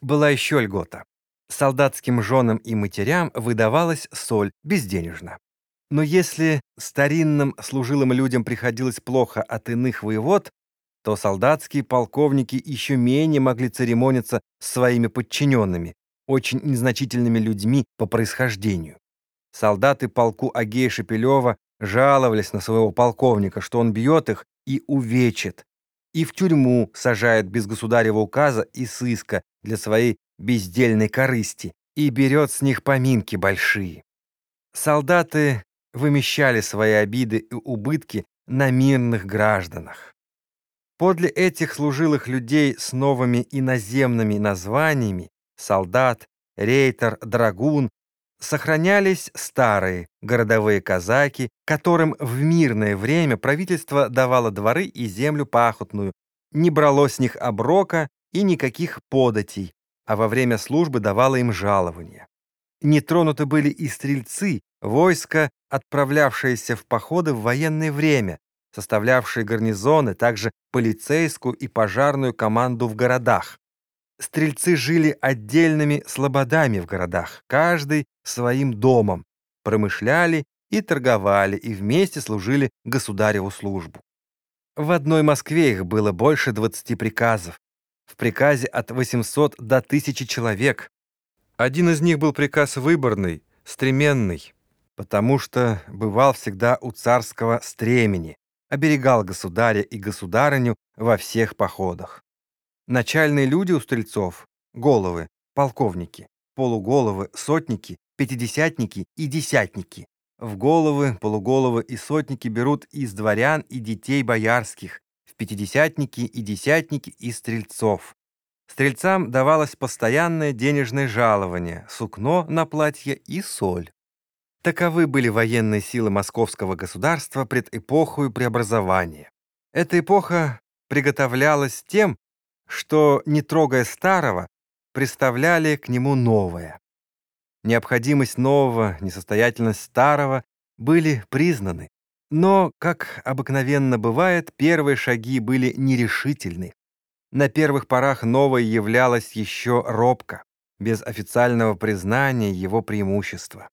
Была еще льгота. Солдатским женам и матерям выдавалась соль безденежно. Но если старинным служилым людям приходилось плохо от иных воевод, то солдатские полковники еще менее могли церемониться с своими подчиненными, очень незначительными людьми по происхождению. Солдаты полку Агея Шепелева жаловались на своего полковника, что он бьет их и увечит, и в тюрьму сажает без государева указа и сыска для своей бездельной корысти и берет с них поминки большие. Солдаты вымещали свои обиды и убытки на мирных гражданах. Подле этих служилых людей с новыми иноземными названиями солдат, рейтер, драгун сохранялись старые городовые казаки, которым в мирное время правительство давало дворы и землю пахотную, не брало с них оброка и никаких податей, а во время службы давало им жалования. Не тронуты были и стрельцы, войско, отправлявшиеся в походы в военное время, составлявшие гарнизоны, также полицейскую и пожарную команду в городах. Стрельцы жили отдельными слободами в городах, каждый своим домом, промышляли и торговали, и вместе служили государеву службу. В одной Москве их было больше 20 приказов, в приказе от 800 до 1000 человек. Один из них был приказ выборный, стременный, потому что бывал всегда у царского стремени, оберегал государя и государыню во всех походах. Начальные люди у стрельцов — головы, полковники, полуголовы, сотники, пятидесятники и десятники. В головы, полуголовы и сотники берут из дворян и детей боярских, в пятидесятники и десятники из стрельцов. Стрельцам давалось постоянное денежное жалование, сукно на платье и соль. Таковы были военные силы московского государства пред эпохою преобразования. Эта эпоха приготовлялась тем, что, не трогая старого, представляли к нему новое. Необходимость нового, несостоятельность старого были признаны. Но, как обыкновенно бывает, первые шаги были нерешительны. На первых порах новое являлось еще робко, без официального признания его преимущества.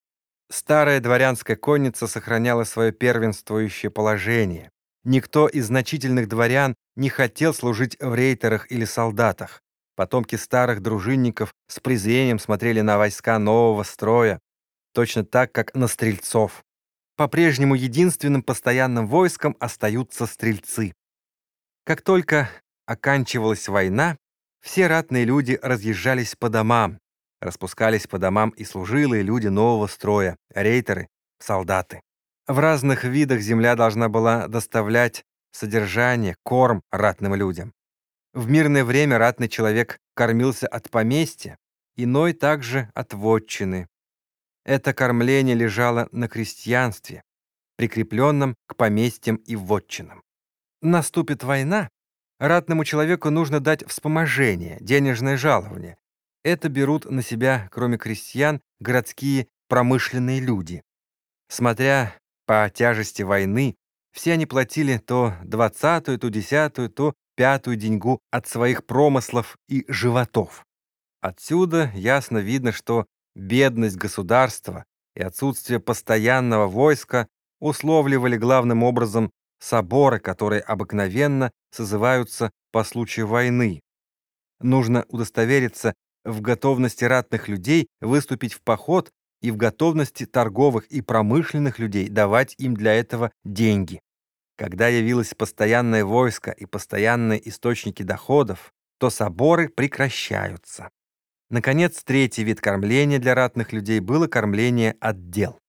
Старая дворянская конница сохраняла свое первенствующее положение. Никто из значительных дворян не хотел служить в рейтерах или солдатах. Потомки старых дружинников с презрением смотрели на войска нового строя, точно так, как на стрельцов. По-прежнему единственным постоянным войском остаются стрельцы. Как только оканчивалась война, все ратные люди разъезжались по домам, распускались по домам и служилые люди нового строя, рейтеры, солдаты. В разных видах земля должна была доставлять содержание, корм ратным людям. В мирное время ратный человек кормился от поместья, иной также от вотчины. Это кормление лежало на крестьянстве, прикрепленном к поместьям и вотчинам. Наступит война, ратному человеку нужно дать вспоможение, денежное жалование. Это берут на себя, кроме крестьян, городские промышленные люди. Смотря по тяжести войны все они платили то двадцатую, то десятую, то пятую деньгу от своих промыслов и животов. Отсюда ясно видно, что бедность государства и отсутствие постоянного войска условливали главным образом соборы, которые обыкновенно созываются по случаю войны. Нужно удостовериться в готовности ратных людей выступить в поход и в готовности торговых и промышленных людей давать им для этого деньги. Когда явилось постоянное войско и постоянные источники доходов, то соборы прекращаются. Наконец, третий вид кормления для ратных людей было кормление отдел.